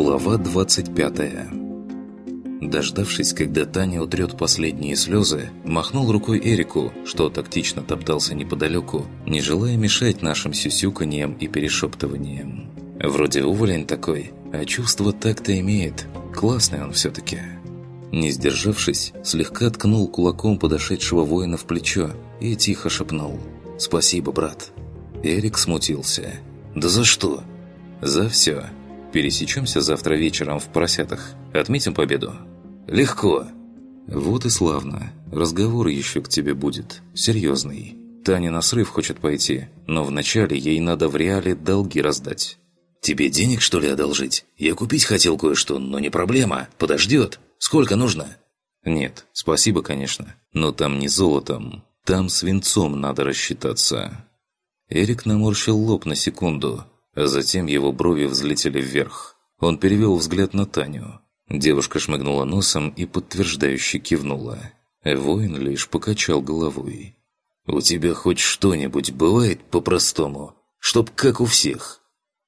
Глава 25 Дождавшись, когда Таня утрет последние слезы, махнул рукой Эрику, что тактично топтался неподалеку, не желая мешать нашим сюсюканьям и перешептываниям. Вроде уволень такой, а чувство так-то имеет. Классный он все-таки. Не сдержавшись, слегка ткнул кулаком подошедшего воина в плечо и тихо шепнул «Спасибо, брат». Эрик смутился. «Да за что?» «За все. Пересечемся завтра вечером в поросятах. Отметим победу?» «Легко». «Вот и славно. Разговор еще к тебе будет. Серьезный. Таня на срыв хочет пойти, но вначале ей надо в реале долги раздать». «Тебе денег, что ли, одолжить? Я купить хотел кое-что, но не проблема. Подождет. Сколько нужно?» «Нет, спасибо, конечно. Но там не золотом. Там свинцом надо рассчитаться». Эрик наморщил лоб на секунду, затем его брови взлетели вверх. Он перевел взгляд на Таню. Девушка шмыгнула носом и подтверждающе кивнула. Воин лишь покачал головой. «У тебя хоть что-нибудь бывает по-простому? Чтоб как у всех?»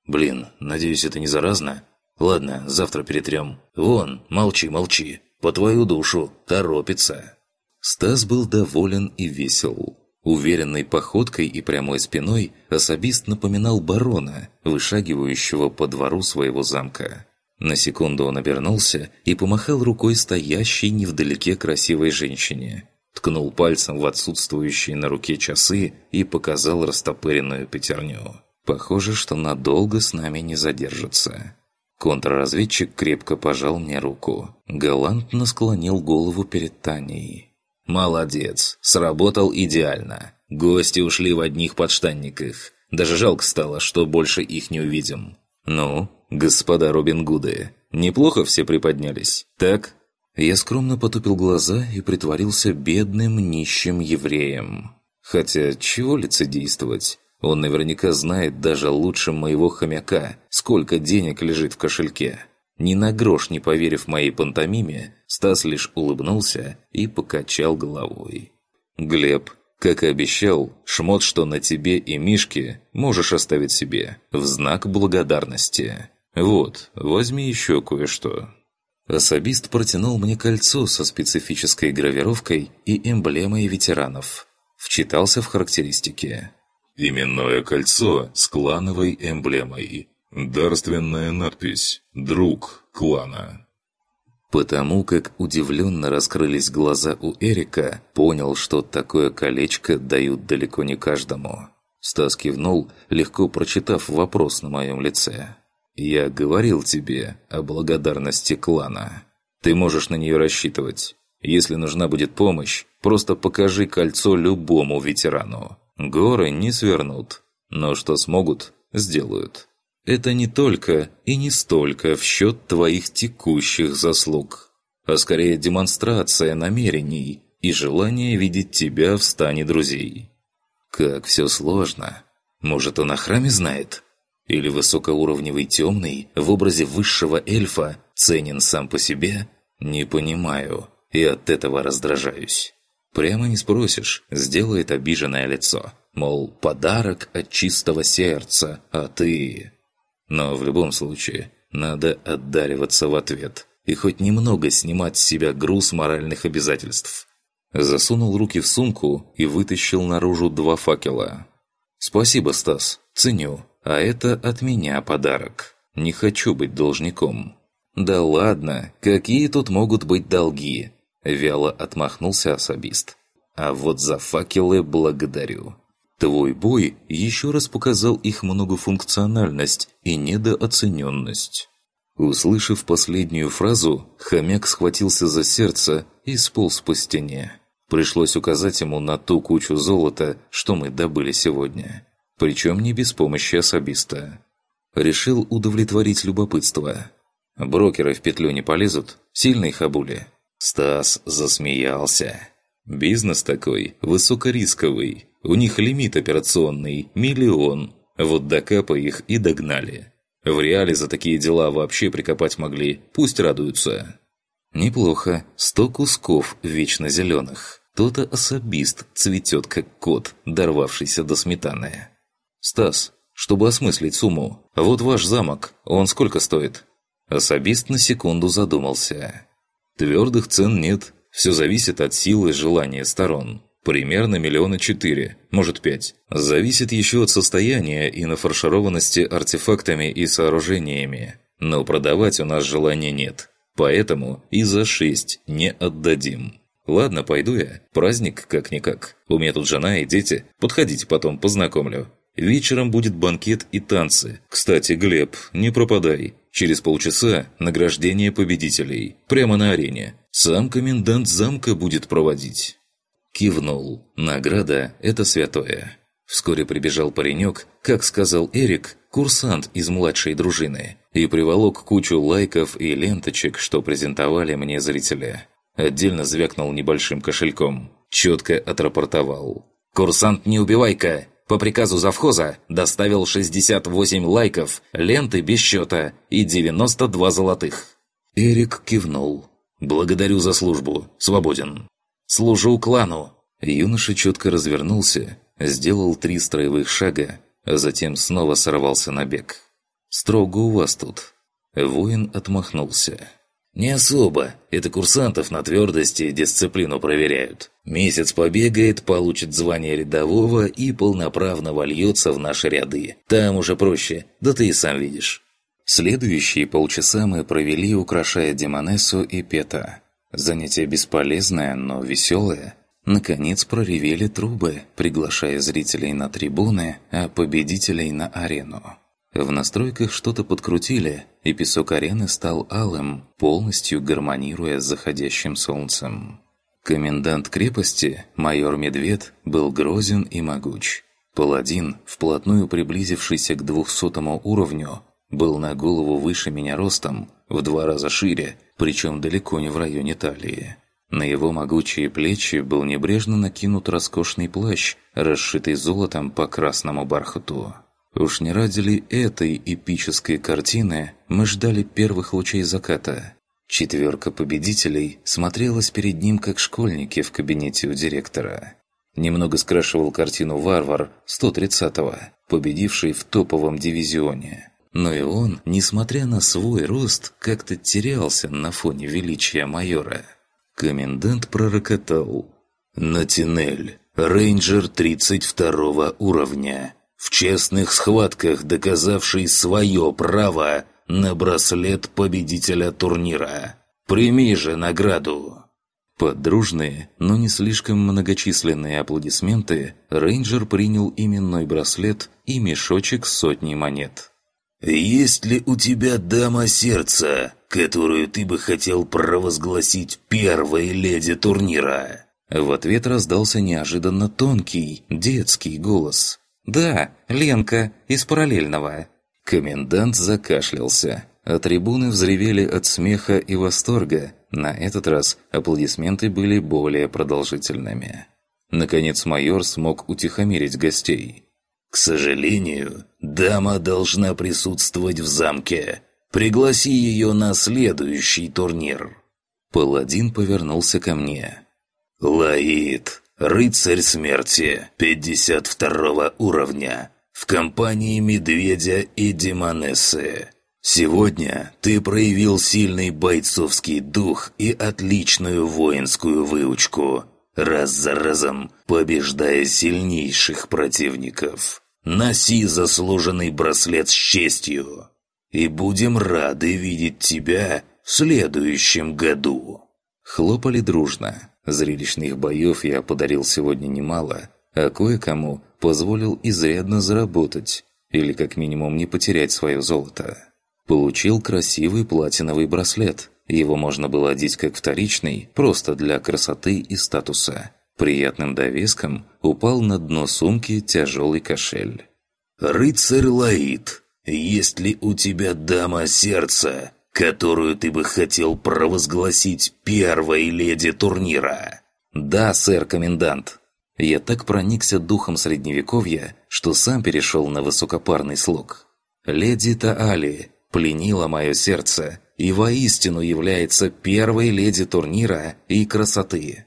«Блин, надеюсь, это не заразно? Ладно, завтра перетрем. Вон, молчи, молчи. По твою душу, торопится». Стас был доволен и весел. Уверенной походкой и прямой спиной особист напоминал барона, вышагивающего по двору своего замка. На секунду он обернулся и помахал рукой стоящей невдалеке красивой женщине. Ткнул пальцем в отсутствующие на руке часы и показал растопыренную пятерню. Похоже, что надолго с нами не задержится. Контрразведчик крепко пожал мне руку. Галантно склонил голову перед Таней. «Молодец, сработал идеально. Гости ушли в одних подштанниках. Даже жалко стало, что больше их не увидим». «Ну, господа Робин Гуды, неплохо все приподнялись, так?» Я скромно потупил глаза и притворился бедным нищим евреем. Хотя, чего лицедействовать? Он наверняка знает даже лучше моего хомяка, сколько денег лежит в кошельке. Ни на грош не поверив моей пантомиме, Стас лишь улыбнулся и покачал головой. «Глеб, как и обещал, шмот, что на тебе и Мишке, можешь оставить себе, в знак благодарности. Вот, возьми еще кое-что». Особист протянул мне кольцо со специфической гравировкой и эмблемой ветеранов. Вчитался в характеристики. «Именное кольцо с клановой эмблемой. Дарственная надпись «Друг клана». Потому как удивленно раскрылись глаза у Эрика, понял, что такое колечко дают далеко не каждому. Стас кивнул, легко прочитав вопрос на моем лице. «Я говорил тебе о благодарности клана. Ты можешь на нее рассчитывать. Если нужна будет помощь, просто покажи кольцо любому ветерану. Горы не свернут, но что смогут, сделают». Это не только и не столько в счет твоих текущих заслуг, а скорее демонстрация намерений и желание видеть тебя в стане друзей. Как все сложно. Может, он о храме знает? Или высокоуровневый темный в образе высшего эльфа ценен сам по себе? Не понимаю, и от этого раздражаюсь. Прямо не спросишь, сделает обиженное лицо. Мол, подарок от чистого сердца, а ты... Но в любом случае, надо отдариваться в ответ и хоть немного снимать с себя груз моральных обязательств. Засунул руки в сумку и вытащил наружу два факела. «Спасибо, Стас, ценю. А это от меня подарок. Не хочу быть должником». «Да ладно, какие тут могут быть долги?» Вяло отмахнулся особист. «А вот за факелы благодарю. Твой бой еще раз показал их многофункциональность и недооцененность. Услышав последнюю фразу, хомяк схватился за сердце и сполз по стене. Пришлось указать ему на ту кучу золота, что мы добыли сегодня. Причем не без помощи особиста. Решил удовлетворить любопытство. Брокеры в петлю не полезут, сильные хабули. Стас засмеялся. Бизнес такой, высокорисковый, у них лимит операционный – миллион. Вот до капа их и догнали. В реале за такие дела вообще прикопать могли, пусть радуются. Неплохо, сто кусков вечно зеленых. То-то особист цветет, как кот, дорвавшийся до сметаны. «Стас, чтобы осмыслить сумму, вот ваш замок, он сколько стоит?» Особист на секунду задумался. Твердых цен нет, все зависит от силы желания сторон. Примерно миллиона четыре, может пять. Зависит еще от состояния и нафаршированности артефактами и сооружениями. Но продавать у нас желания нет. Поэтому и за шесть не отдадим. Ладно, пойду я. Праздник как-никак. У меня тут жена и дети. Подходите потом, познакомлю. Вечером будет банкет и танцы. Кстати, Глеб, не пропадай. Через полчаса награждение победителей. Прямо на арене. Сам комендант замка будет проводить. Кивнул. Награда – это святое. Вскоре прибежал паренек, как сказал Эрик, курсант из младшей дружины, и приволок кучу лайков и ленточек, что презентовали мне зрители. Отдельно звякнул небольшим кошельком. Четко отрапортовал. «Курсант не убивайка! По приказу завхоза доставил 68 лайков, ленты без счета и 92 золотых». Эрик кивнул. «Благодарю за службу. Свободен». «Служу клану!» Юноша четко развернулся, сделал три строевых шага, а затем снова сорвался на бег. «Строго у вас тут». Воин отмахнулся. «Не особо. Это курсантов на твердость и дисциплину проверяют. Месяц побегает, получит звание рядового и полноправно вольется в наши ряды. Там уже проще, да ты и сам видишь». Следующие полчаса мы провели, украшая Демонессу и Пета. Занятие бесполезное, но веселое. Наконец проревели трубы, приглашая зрителей на трибуны, а победителей на арену. В настройках что-то подкрутили, и песок арены стал алым, полностью гармонируя с заходящим солнцем. Комендант крепости, майор Медвед, был грозен и могуч. Паладин, вплотную приблизившийся к двухсотому уровню, был на голову выше меня ростом, в два раза шире, причем далеко не в районе талии. На его могучие плечи был небрежно накинут роскошный плащ, расшитый золотом по красному бархату. Уж не ради ли этой эпической картины мы ждали первых лучей заката? Четверка победителей смотрелась перед ним как школьники в кабинете у директора. Немного скрашивал картину «Варвар» 130-го, победивший в топовом дивизионе. Но и он, несмотря на свой рост, как-то терялся на фоне величия майора. Комендант пророкотал. «Натинель, рейнджер 32 уровня, в честных схватках доказавший свое право на браслет победителя турнира. Прими же награду!» Под дружные, но не слишком многочисленные аплодисменты рейнджер принял именной браслет и мешочек с сотней монет. «Есть ли у тебя дама сердца, которую ты бы хотел провозгласить первой леди турнира?» В ответ раздался неожиданно тонкий, детский голос. «Да, Ленка, из параллельного». Комендант закашлялся, а трибуны взревели от смеха и восторга. На этот раз аплодисменты были более продолжительными. Наконец майор смог утихомирить гостей. «К сожалению, дама должна присутствовать в замке. Пригласи ее на следующий турнир». Паладин повернулся ко мне. «Лаид, рыцарь смерти, 52 уровня, в компании Медведя и Демонессы. Сегодня ты проявил сильный бойцовский дух и отличную воинскую выучку раз за разом побеждая сильнейших противников. Носи заслуженный браслет с честью, и будем рады видеть тебя в следующем году». Хлопали дружно. Зрелищных боев я подарил сегодня немало, а кое-кому позволил изрядно заработать, или как минимум не потерять свое золото. Получил красивый платиновый браслет – его можно было одеть как вторичный, просто для красоты и статуса. Приятным довеском упал на дно сумки тяжелый кошель. «Рыцарь Лаид, есть ли у тебя дама сердца, которую ты бы хотел провозгласить первой леди турнира?» «Да, сэр-комендант». Я так проникся духом средневековья, что сам перешел на высокопарный слог. «Леди Таали пленила мое сердце, и воистину является первой леди турнира и красоты.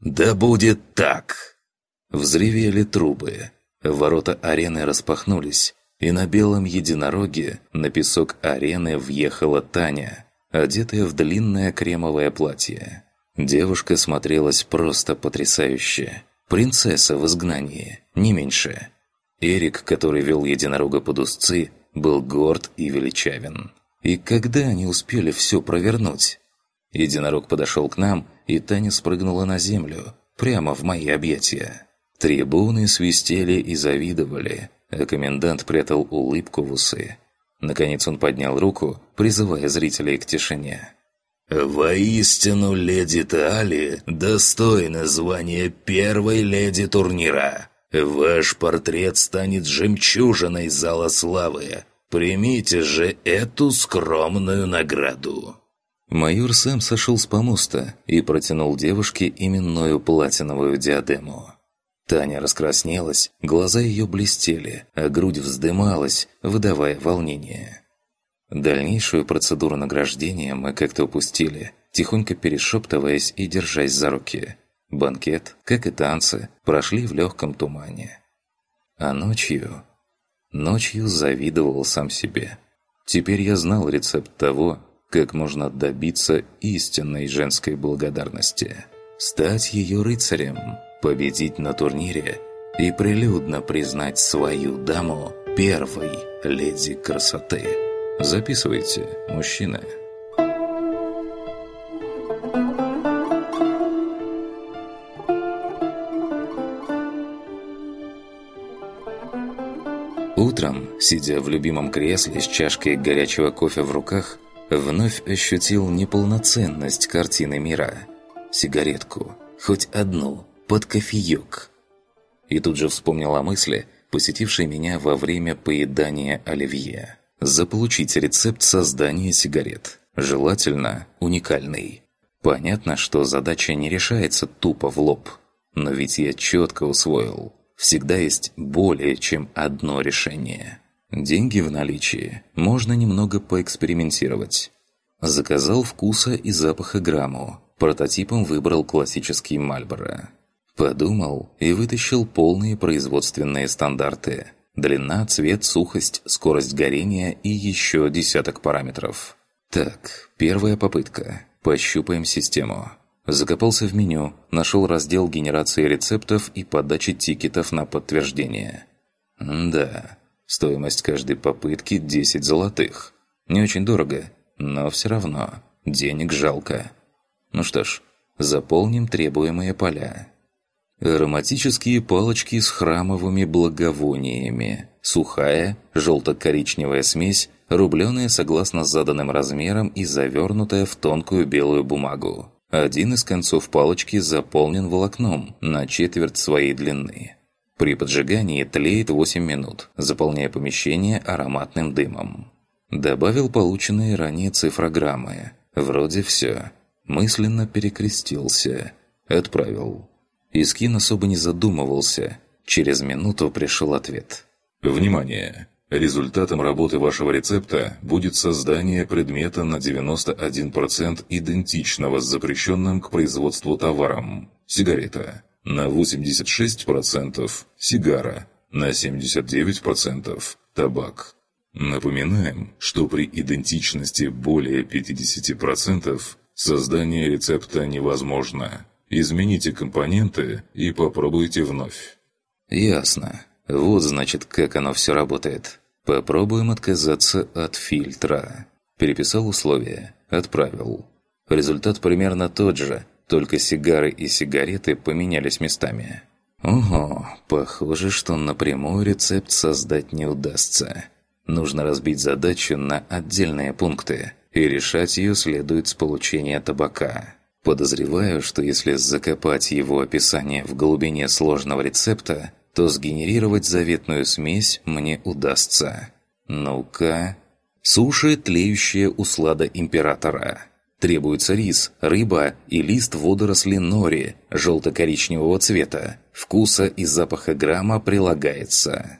«Да будет так!» Взревели трубы. Ворота арены распахнулись, и на белом единороге на песок арены въехала Таня, одетая в длинное кремовое платье. Девушка смотрелась просто потрясающе. Принцесса в изгнании, не меньше. Эрик, который вел единорога под узцы, был горд и величавен. И когда они успели все провернуть? Единорог подошел к нам, и Таня спрыгнула на землю, прямо в мои объятия. Трибуны свистели и завидовали, а комендант прятал улыбку в усы. Наконец он поднял руку, призывая зрителей к тишине. «Воистину, леди Таали достойна звания первой леди турнира. Ваш портрет станет жемчужиной зала славы. Примите же эту скромную награду». Майор сам сошел с помоста и протянул девушке именную платиновую диадему. Таня раскраснелась, глаза ее блестели, а грудь вздымалась, выдавая волнение. Дальнейшую процедуру награждения мы как-то упустили, тихонько перешептываясь и держась за руки. Банкет, как и танцы, прошли в легком тумане. А ночью... Ночью завидовал сам себе. Теперь я знал рецепт того, как можно добиться истинной женской благодарности. Стать ее рыцарем – победить на турнире и прилюдно признать свою даму первой леди красоты. Записывайте, мужчина. Утром, сидя в любимом кресле с чашкой горячего кофе в руках, вновь ощутил неполноценность картины мира. Сигаретку, хоть одну – под кофеек. И тут же вспомнил о мысли, посетившей меня во время поедания оливье. Заполучить рецепт создания сигарет. Желательно уникальный. Понятно, что задача не решается тупо в лоб. Но ведь я четко усвоил. Всегда есть более чем одно решение. Деньги в наличии. Можно немного поэкспериментировать. Заказал вкуса и запаха грамму. Прототипом выбрал классический Мальборо. Подумал и вытащил полные производственные стандарты. Длина, цвет, сухость, скорость горения и еще десяток параметров. Так, первая попытка. Пощупаем систему. Закопался в меню, нашел раздел генерации рецептов и подачи тикетов на подтверждение. Да, стоимость каждой попытки 10 золотых. Не очень дорого, но все равно денег жалко. Ну что ж, заполним требуемые поля. Ароматические палочки с храмовыми благовониями. Сухая, желто-коричневая смесь, рубленая согласно заданным размерам и завернутая в тонкую белую бумагу. Один из концов палочки заполнен волокном на четверть своей длины. При поджигании тлеет 8 минут, заполняя помещение ароматным дымом. Добавил полученные ранее цифрограммы. Вроде все. Мысленно перекрестился. Отправил. Искин особо не задумывался. Через минуту пришел ответ. Внимание! Результатом работы вашего рецепта будет создание предмета на 91% идентичного с запрещенным к производству товаром. Сигарета. На 86% сигара. На 79% табак. Напоминаем, что при идентичности более 50% создание рецепта невозможно. Измените компоненты и попробуйте вновь. Ясно. Вот значит, как оно все работает. Попробуем отказаться от фильтра. Переписал условия. Отправил. Результат примерно тот же, только сигары и сигареты поменялись местами. Ого, похоже, что напрямую рецепт создать не удастся. Нужно разбить задачу на отдельные пункты, и решать ее следует с получения табака. Подозреваю, что если закопать его описание в глубине сложного рецепта, то сгенерировать заветную смесь мне удастся. Ну-ка... Суши, тлеющая услада императора. Требуется рис, рыба и лист водоросли нори желто-коричневого цвета. Вкуса и запаха грамма прилагается.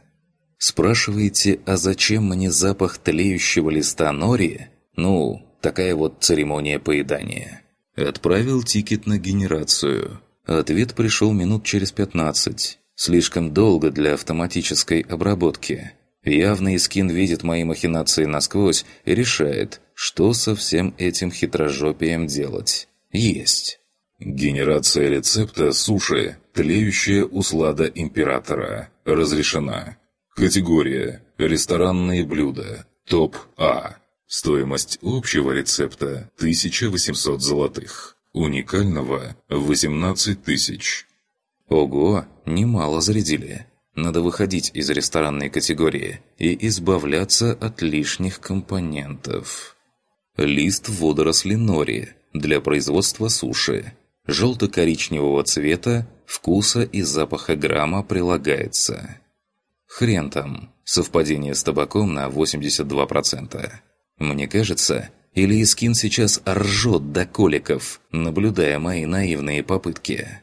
Спрашиваете, а зачем мне запах тлеющего листа нори? Ну, такая вот церемония поедания. Отправил тикет на генерацию. Ответ пришел минут через 15. Слишком долго для автоматической обработки. Явный скин видит мои махинации насквозь и решает, что со всем этим хитрожопием делать. Есть. Генерация рецепта суши «Тлеющая услада императора» разрешена. Категория «Ресторанные блюда». Топ А. Стоимость общего рецепта – 1800 золотых. Уникального – 18 тысяч. Ого, немало зарядили. Надо выходить из ресторанной категории и избавляться от лишних компонентов. Лист водоросли нори для производства суши. Желто-коричневого цвета, вкуса и запаха грамма прилагается. Хрен там, совпадение с табаком на 82%. Мне кажется, или Искин сейчас ржет до коликов, наблюдая мои наивные попытки.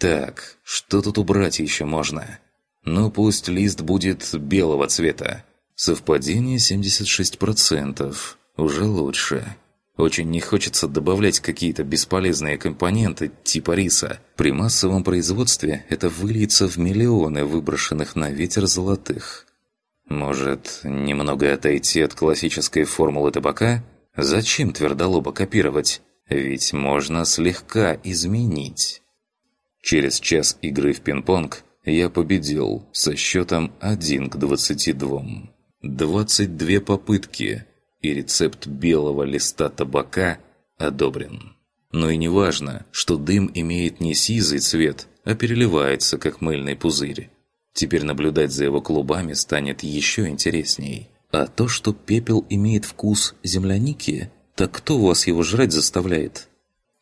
Так, что тут убрать еще можно? Ну пусть лист будет белого цвета. Совпадение 76%. Уже лучше. Очень не хочется добавлять какие-то бесполезные компоненты типа риса. При массовом производстве это выльется в миллионы выброшенных на ветер золотых. Может, немного отойти от классической формулы табака? Зачем твердолобо копировать? Ведь можно слегка изменить. Через час игры в пинг-понг я победил со счетом 1 к 22. 22 попытки, и рецепт белого листа табака одобрен. Но и не важно, что дым имеет не сизый цвет, а переливается, как мыльный пузырь. Теперь наблюдать за его клубами станет еще интересней. А то, что пепел имеет вкус земляники, так кто вас его жрать заставляет?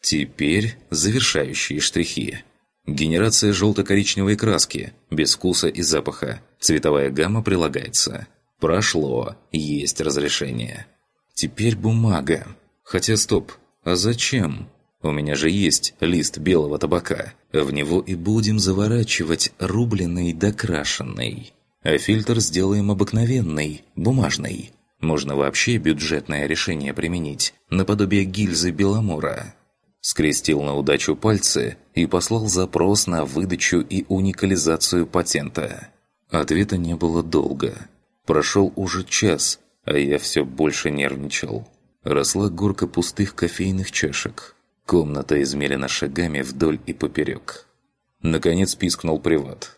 Теперь завершающие штрихи. Генерация желто-коричневой краски, без вкуса и запаха. Цветовая гамма прилагается. Прошло, есть разрешение. Теперь бумага. Хотя стоп, а зачем? У меня же есть лист белого табака. В него и будем заворачивать рубленый докрашенный. А фильтр сделаем обыкновенный, бумажный. Можно вообще бюджетное решение применить, наподобие гильзы Беломора. Скрестил на удачу пальцы и послал запрос на выдачу и уникализацию патента. Ответа не было долго. Прошел уже час, а я все больше нервничал. Росла горка пустых кофейных чашек. Комната измерена шагами вдоль и поперек. Наконец пискнул приват.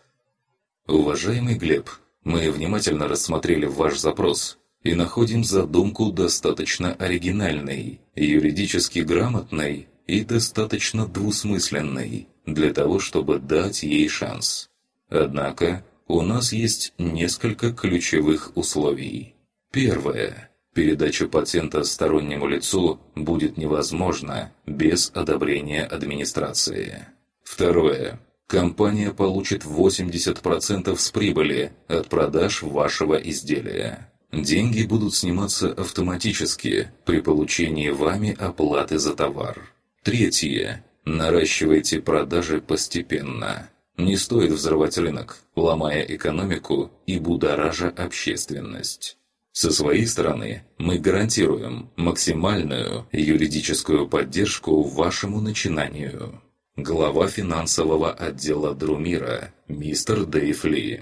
«Уважаемый Глеб, мы внимательно рассмотрели ваш запрос и находим задумку достаточно оригинальной, юридически грамотной и достаточно двусмысленной для того, чтобы дать ей шанс. Однако у нас есть несколько ключевых условий. Первое. Передача патента стороннему лицу будет невозможна без одобрения администрации. Второе. Компания получит 80% с прибыли от продаж вашего изделия. Деньги будут сниматься автоматически при получении вами оплаты за товар. Третье. Наращивайте продажи постепенно. Не стоит взрывать рынок, ломая экономику и будоража общественность. Со своей стороны, мы гарантируем максимальную юридическую поддержку вашему начинанию. Глава финансового отдела Друмира, мистер Дэйв Ли.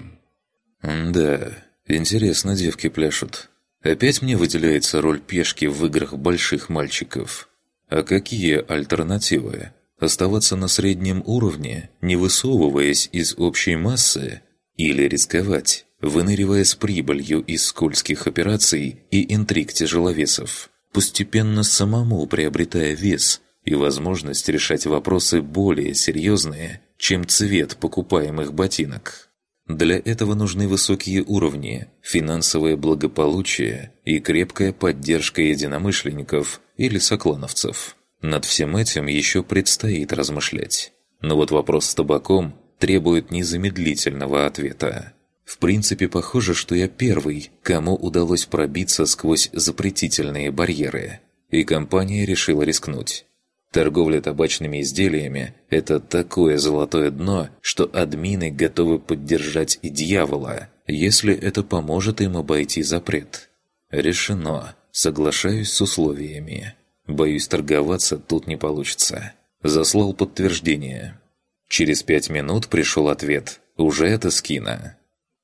Да, интересно девки пляшут. Опять мне выделяется роль пешки в играх больших мальчиков. А какие альтернативы? Оставаться на среднем уровне, не высовываясь из общей массы? Или рисковать, выныривая с прибылью из скользких операций и интриг тяжеловесов, постепенно самому приобретая вес и возможность решать вопросы более серьезные, чем цвет покупаемых ботинок? Для этого нужны высокие уровни, финансовое благополучие и крепкая поддержка единомышленников или соклановцев. Над всем этим еще предстоит размышлять. Но вот вопрос с табаком требует незамедлительного ответа. В принципе, похоже, что я первый, кому удалось пробиться сквозь запретительные барьеры. И компания решила рискнуть. Торговля табачными изделиями – это такое золотое дно, что админы готовы поддержать и дьявола, если это поможет им обойти запрет. Решено. Соглашаюсь с условиями. Боюсь, торговаться тут не получится. Заслал подтверждение. Через пять минут пришел ответ. Уже это скина.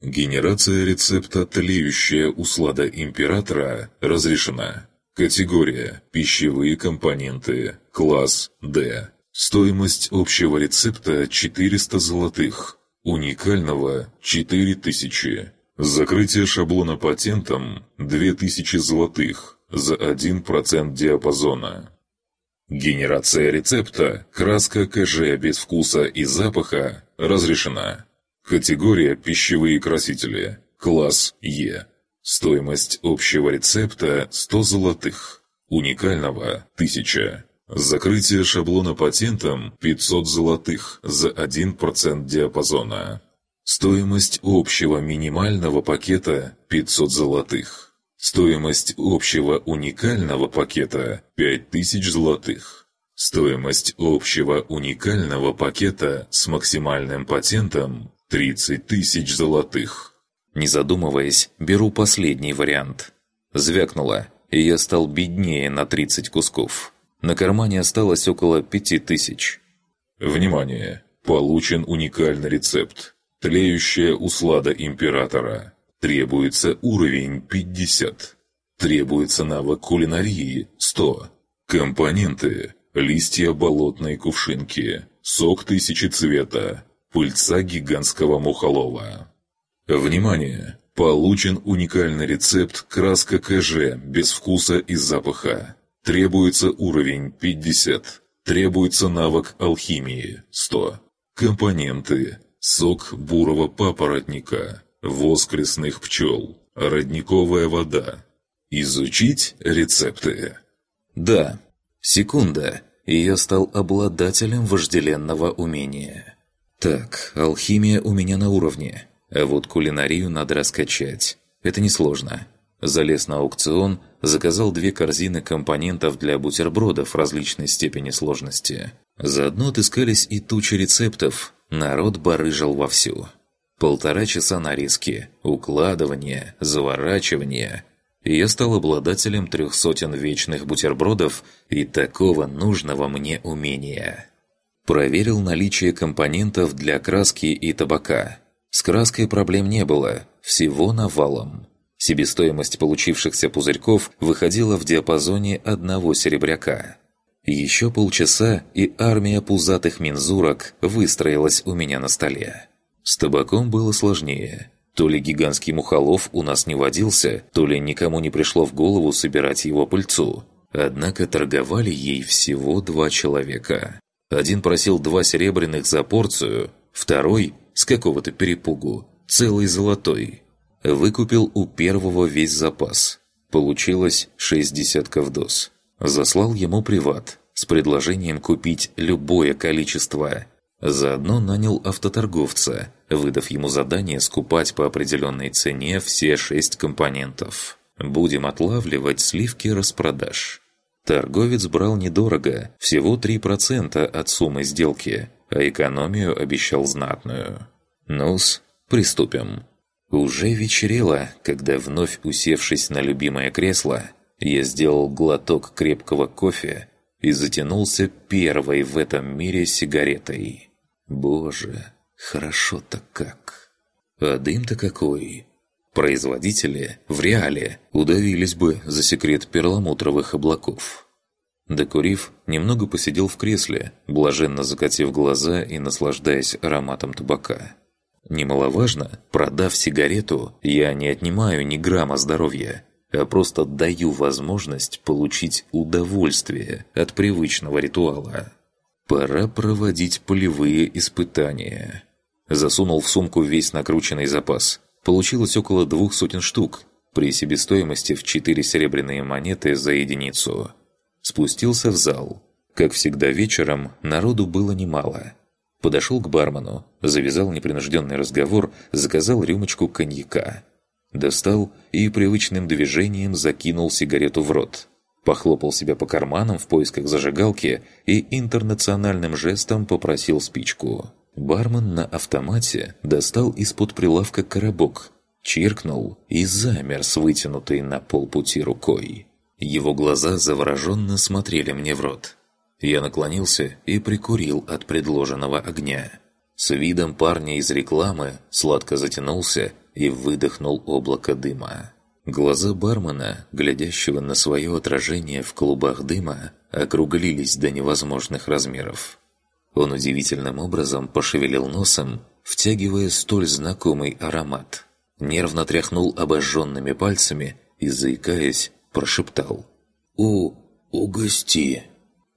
Генерация рецепта «Тлеющая услада императора» разрешена. Категория «Пищевые компоненты». Класс «Д». Стоимость общего рецепта 400 золотых. Уникального 4000. Закрытие шаблона патентом 2000 золотых за 1% диапазона. Генерация рецепта «Краска КЖ без вкуса и запаха» разрешена. Категория «Пищевые красители». Класс Е. Стоимость общего рецепта – 100 золотых. Уникального – 1000. Закрытие шаблона патентом – 500 золотых за 1% диапазона. Стоимость общего минимального пакета – 500 золотых. Стоимость общего уникального пакета – 5000 золотых. Стоимость общего уникального пакета с максимальным патентом Тридцать тысяч золотых. Не задумываясь, беру последний вариант. Звякнуло, и я стал беднее на 30 кусков. На кармане осталось около пяти тысяч. Внимание! Получен уникальный рецепт. Тлеющая услада императора. Требуется уровень 50. Требуется навык кулинарии 100. Компоненты. Листья болотной кувшинки. Сок тысячи цвета пыльца гигантского мухолова. Внимание! Получен уникальный рецепт краска КЖ без вкуса и запаха. Требуется уровень 50. Требуется навык алхимии 100. Компоненты. Сок бурого папоротника. Воск лесных пчел. Родниковая вода. Изучить рецепты. Да. Секунда, и я стал обладателем вожделенного умения. Так, алхимия у меня на уровне, а вот кулинарию надо раскачать. Это несложно. Залез на аукцион, заказал две корзины компонентов для бутербродов различной степени сложности. Заодно отыскались и тучи рецептов. Народ барыжил вовсю. Полтора часа нарезки, укладывания, заворачивания. И я стал обладателем трех сотен вечных бутербродов и такого нужного мне умения. Проверил наличие компонентов для краски и табака. С краской проблем не было, всего навалом. Себестоимость получившихся пузырьков выходила в диапазоне одного серебряка. Еще полчаса, и армия пузатых мензурок выстроилась у меня на столе. С табаком было сложнее. То ли гигантский мухолов у нас не водился, то ли никому не пришло в голову собирать его пыльцу. Однако торговали ей всего два человека. Один просил два серебряных за порцию, второй, с какого-то перепугу, целый золотой. Выкупил у первого весь запас. Получилось шесть десятков доз. Заслал ему приват с предложением купить любое количество. Заодно нанял автоторговца, выдав ему задание скупать по определенной цене все шесть компонентов. Будем отлавливать сливки распродаж. Торговец брал недорого, всего 3% от суммы сделки, а экономию обещал знатную. Ну-с, приступим. Уже вечерело, когда, вновь усевшись на любимое кресло, я сделал глоток крепкого кофе и затянулся первой в этом мире сигаретой. Боже, хорошо-то как. А дым-то какой! Производители в реале удавились бы за секрет перламутровых облаков. Докурив, немного посидел в кресле, блаженно закатив глаза и наслаждаясь ароматом табака. Немаловажно, продав сигарету, я не отнимаю ни грамма здоровья, а просто даю возможность получить удовольствие от привычного ритуала. Пора проводить полевые испытания. Засунул в сумку весь накрученный запас – Получилось около двух сотен штук, при себестоимости в четыре серебряные монеты за единицу. Спустился в зал. Как всегда вечером, народу было немало. Подошел к бармену, завязал непринужденный разговор, заказал рюмочку коньяка. Достал и привычным движением закинул сигарету в рот. Похлопал себя по карманам в поисках зажигалки и интернациональным жестом попросил спичку. Бармен на автомате достал из-под прилавка коробок, чиркнул и замер с вытянутой на полпути рукой. Его глаза завороженно смотрели мне в рот. Я наклонился и прикурил от предложенного огня. С видом парня из рекламы сладко затянулся и выдохнул облако дыма. Глаза бармена, глядящего на свое отражение в клубах дыма, округлились до невозможных размеров. Он удивительным образом пошевелил носом, втягивая столь знакомый аромат. Нервно тряхнул обожженными пальцами и, заикаясь, прошептал «У... угости!»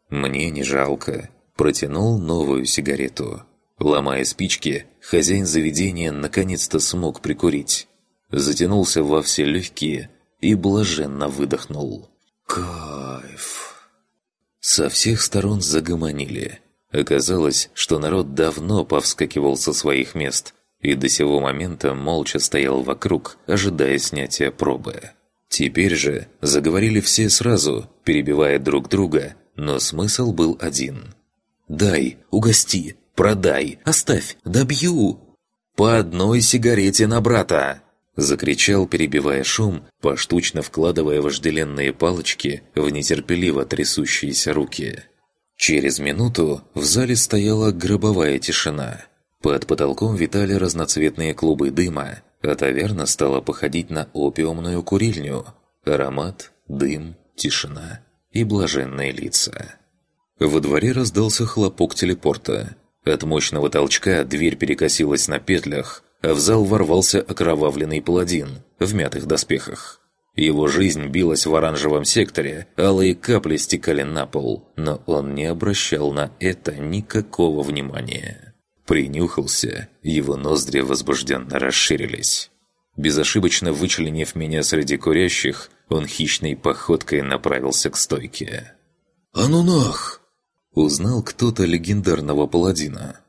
«Мне не жалко», протянул новую сигарету. Ломая спички, хозяин заведения наконец-то смог прикурить затянулся во все легкие и блаженно выдохнул. Кайф! Со всех сторон загомонили. Оказалось, что народ давно повскакивал со своих мест и до сего момента молча стоял вокруг, ожидая снятия пробы. Теперь же заговорили все сразу, перебивая друг друга, но смысл был один. «Дай, угости, продай, оставь, добью!» «По одной сигарете на брата!» Закричал, перебивая шум, поштучно вкладывая вожделенные палочки в нетерпеливо трясущиеся руки. Через минуту в зале стояла гробовая тишина. Под потолком витали разноцветные клубы дыма, а таверна стала походить на опиумную курильню. Аромат, дым, тишина и блаженные лица. Во дворе раздался хлопок телепорта. От мощного толчка дверь перекосилась на петлях – а в зал ворвался окровавленный паладин в мятых доспехах. Его жизнь билась в оранжевом секторе, алые капли стекали на пол, но он не обращал на это никакого внимания. Принюхался, его ноздри возбужденно расширились. Безошибочно вычленив меня среди курящих, он хищной походкой направился к стойке. «А ну нах!» Узнал кто-то легендарного паладина.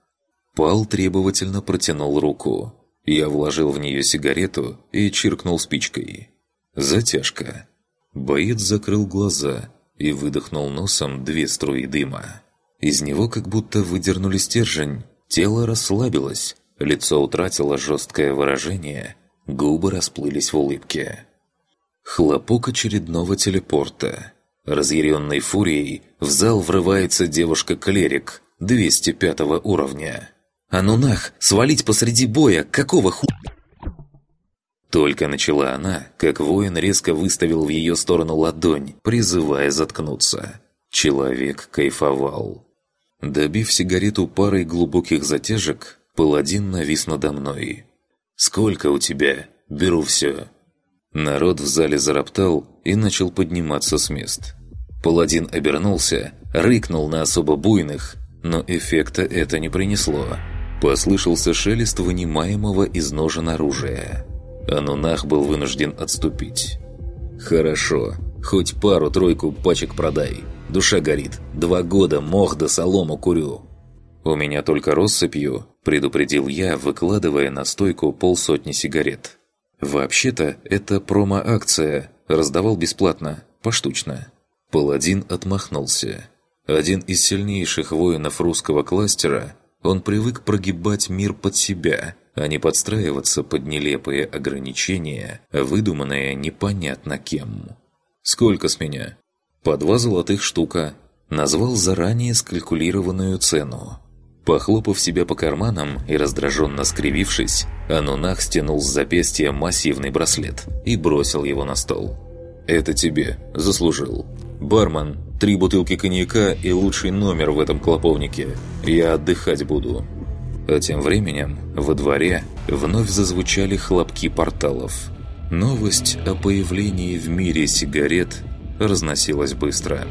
Пал требовательно протянул руку. Я вложил в нее сигарету и чиркнул спичкой. Затяжка. Боец закрыл глаза и выдохнул носом две струи дыма. Из него как будто выдернули стержень, тело расслабилось, лицо утратило жесткое выражение, губы расплылись в улыбке. Хлопок очередного телепорта. Разъяренной фурией в зал врывается девушка-клерик 205 уровня. «А ну нах! Свалить посреди боя! Какого ху...» Только начала она, как воин резко выставил в ее сторону ладонь, призывая заткнуться. Человек кайфовал. Добив сигарету парой глубоких затяжек, паладин навис надо мной. «Сколько у тебя? Беру все». Народ в зале зароптал и начал подниматься с мест. Паладин обернулся, рыкнул на особо буйных, но эффекта это не принесло. Послышался шелест вынимаемого из ножен оружия. Анунах был вынужден отступить. «Хорошо. Хоть пару-тройку пачек продай. Душа горит. Два года мох да солому курю». «У меня только россыпью», – предупредил я, выкладывая на стойку полсотни сигарет. «Вообще-то это промо-акция. Раздавал бесплатно, поштучно». Паладин отмахнулся. Один из сильнейших воинов русского кластера он привык прогибать мир под себя, а не подстраиваться под нелепые ограничения, выдуманные непонятно кем. «Сколько с меня?» «По два золотых штука». Назвал заранее скалькулированную цену. Похлопав себя по карманам и раздраженно скривившись, Анунах стянул с запястья массивный браслет и бросил его на стол. «Это тебе. Заслужил. Бармен, три бутылки коньяка и лучший номер в этом клоповнике. Я отдыхать буду». А тем временем во дворе вновь зазвучали хлопки порталов. Новость о появлении в мире сигарет разносилась быстро.